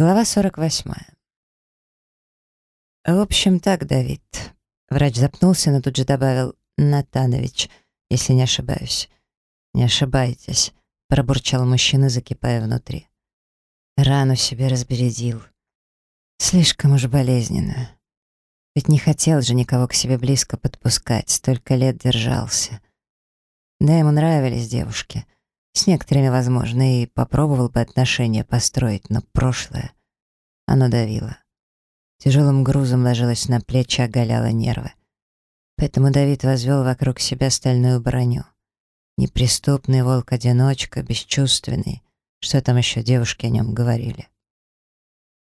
Глава 48. В общем, так, Давид. Врач запнулся, но тут же добавил Натанович, если не ошибаюсь. Не ошибаетесь, пробурчал мужчина, закипая внутри. Рану себе разбередил. Слишком уж болезненно. Ведь не хотел же никого к себе близко подпускать, столько лет держался. Да, ему нравились девушки — с некоторыми, возможно, и попробовал бы отношения построить, но прошлое, оно давило. Тяжелым грузом ложилось на плечи, оголяло нервы. Поэтому Давид возвел вокруг себя стальную броню. Неприступный волк-одиночка, бесчувственный. Что там еще девушки о нем говорили?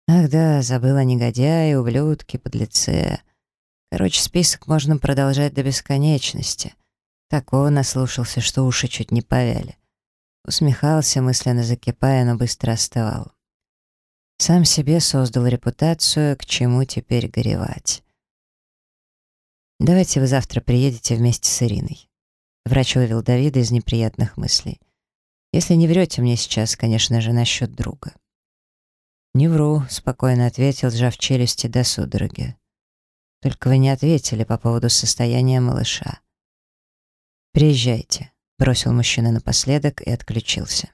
Ах да, забыла негодяи, ублюдки, подлецы. Короче, список можно продолжать до бесконечности. Такого наслушался, что уши чуть не повяли. Усмехался, мысленно закипая, но быстро остывал. Сам себе создал репутацию, к чему теперь горевать. «Давайте вы завтра приедете вместе с Ириной». Врач вывел Давида из неприятных мыслей. «Если не врете мне сейчас, конечно же, насчет друга». «Не вру», — спокойно ответил, сжав челюсти до судороги. «Только вы не ответили по поводу состояния малыша». «Приезжайте» бросил мужчина напоследок и отключился.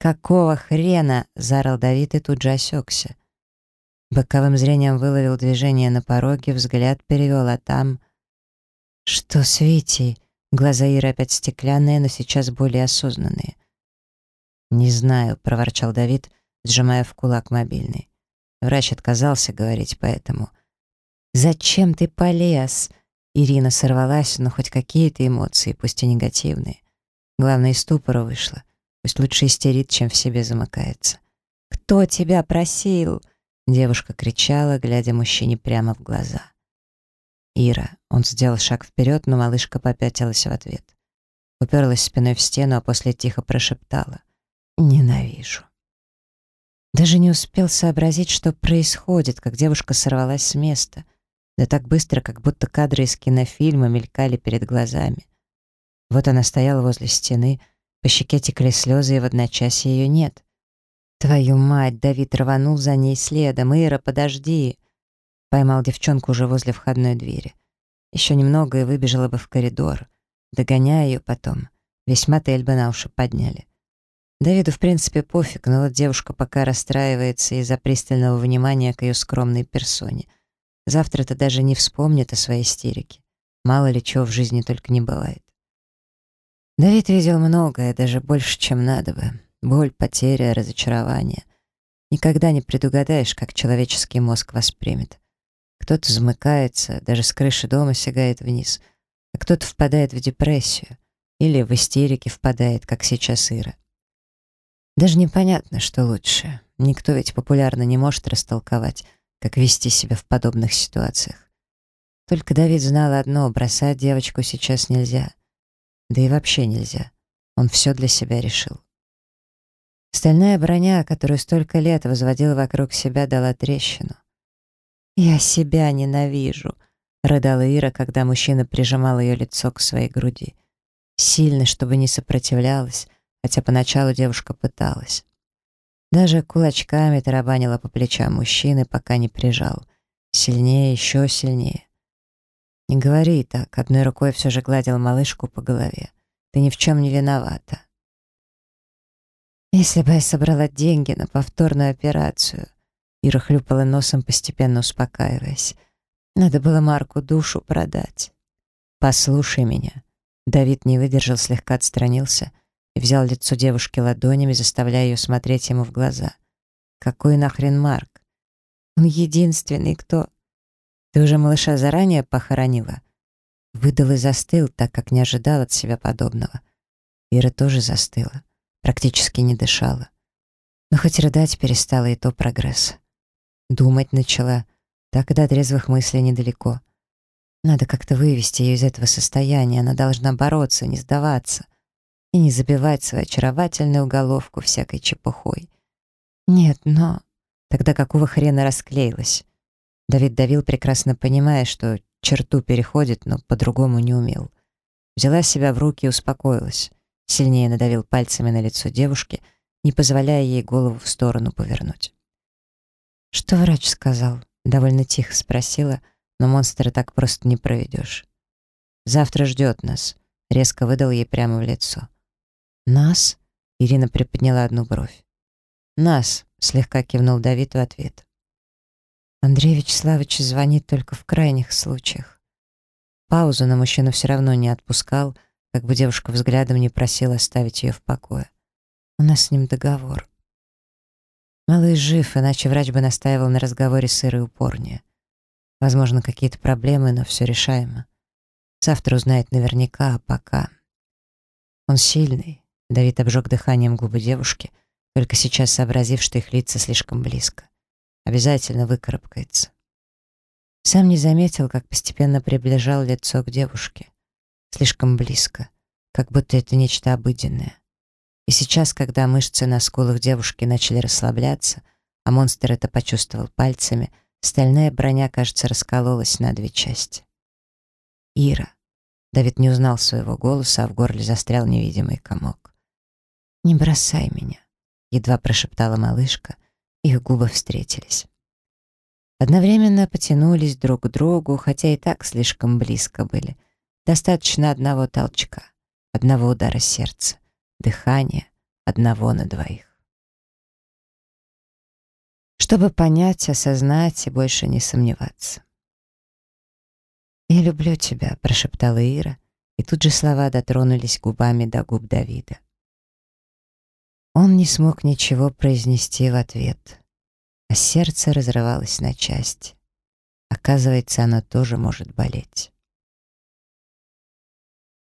«Какого хрена?» — заорал Давид и тут же осекся. Боковым зрением выловил движение на пороге, взгляд перевел, а там... «Что с Витей?» Глаза Иры опять стеклянные, но сейчас более осознанные. «Не знаю», — проворчал Давид, сжимая в кулак мобильный. Врач отказался говорить, поэтому... «Зачем ты полез?» Ирина сорвалась, но хоть какие-то эмоции, пусть и негативные. Главное, из ступора вышла. Пусть лучше истерит, чем в себе замыкается. «Кто тебя просил?» Девушка кричала, глядя мужчине прямо в глаза. «Ира». Он сделал шаг вперед, но малышка попятилась в ответ. Уперлась спиной в стену, а после тихо прошептала. «Ненавижу». Даже не успел сообразить, что происходит, как девушка сорвалась с места — да так быстро, как будто кадры из кинофильма мелькали перед глазами. Вот она стояла возле стены, по щеке текли слезы, и в одночасье ее нет. «Твою мать!» — Давид рванул за ней следом. «Ира, подожди!» Поймал девчонку уже возле входной двери. Еще немного и выбежала бы в коридор. Догоняя ее потом. Весь мотель бы на уши подняли. Давиду, в принципе, пофиг, но вот девушка пока расстраивается из-за пристального внимания к ее скромной персоне — Завтра-то даже не вспомнит о своей истерике. Мало ли чего в жизни только не бывает. Давид видел многое, даже больше, чем надо бы. Боль, потеря, разочарование. Никогда не предугадаешь, как человеческий мозг воспримет. Кто-то замыкается, даже с крыши дома сигает вниз, а кто-то впадает в депрессию или в истерике впадает, как сейчас Ира. Даже непонятно, что лучше. Никто ведь популярно не может растолковать, как вести себя в подобных ситуациях. Только Давид знал одно — бросать девочку сейчас нельзя. Да и вообще нельзя. Он все для себя решил. Стальная броня, которую столько лет возводил вокруг себя, дала трещину. «Я себя ненавижу», — рыдала Ира, когда мужчина прижимал ее лицо к своей груди. Сильно, чтобы не сопротивлялась, хотя поначалу девушка пыталась. Даже кулачками тарабанила по плечам мужчины, пока не прижал. Сильнее, еще сильнее. «Не говори так», — одной рукой все же гладил малышку по голове. «Ты ни в чем не виновата». «Если бы я собрала деньги на повторную операцию», Ира хлюпала носом, постепенно успокаиваясь. «Надо было Марку душу продать». «Послушай меня». Давид не выдержал, слегка отстранился — и взял лицо девушки ладонями, заставляя ее смотреть ему в глаза. «Какой нахрен Марк? Он единственный, кто...» «Ты уже малыша заранее похоронила?» Выдал и застыл, так как не ожидал от себя подобного. Ира тоже застыла, практически не дышала. Но хоть рыдать перестала, и то прогресс. Думать начала, так и до трезвых мыслей недалеко. Надо как-то вывести ее из этого состояния, она должна бороться, не сдаваться и не забивать свою очаровательную головку всякой чепухой. Нет, но... Тогда какого хрена расклеилась? Давид давил, прекрасно понимая, что черту переходит, но по-другому не умел. Взяла себя в руки и успокоилась. Сильнее надавил пальцами на лицо девушки, не позволяя ей голову в сторону повернуть. «Что врач сказал?» — довольно тихо спросила, но монстра так просто не проведешь. «Завтра ждет нас», — резко выдал ей прямо в лицо. «Нас?» — Ирина приподняла одну бровь. «Нас», — слегка кивнул Давид в ответ. Андрей Вячеславович звонит только в крайних случаях. Паузу на мужчину все равно не отпускал, как бы девушка взглядом не просила оставить ее в покое. У нас с ним договор. Малый жив, иначе врач бы настаивал на разговоре с Ирой упорнее. Возможно, какие-то проблемы, но все решаемо. Завтра узнает наверняка, а пока... Он сильный. Давид обжег дыханием губы девушки, только сейчас сообразив, что их лица слишком близко. Обязательно выкарабкается. Сам не заметил, как постепенно приближал лицо к девушке. Слишком близко, как будто это нечто обыденное. И сейчас, когда мышцы на скулах девушки начали расслабляться, а монстр это почувствовал пальцами, стальная броня, кажется, раскололась на две части. «Ира». Давид не узнал своего голоса, а в горле застрял невидимый комок. «Не бросай меня», — едва прошептала малышка. Их губы встретились. Одновременно потянулись друг к другу, хотя и так слишком близко были. Достаточно одного толчка, одного удара сердца дыхание одного на двоих. Чтобы понять, осознать и больше не сомневаться. «Я люблю тебя», — прошептала Ира, и тут же слова дотронулись губами до губ Давида. Он не смог ничего произнести в ответ, а сердце разрывалось на части. Оказывается, оно тоже может болеть.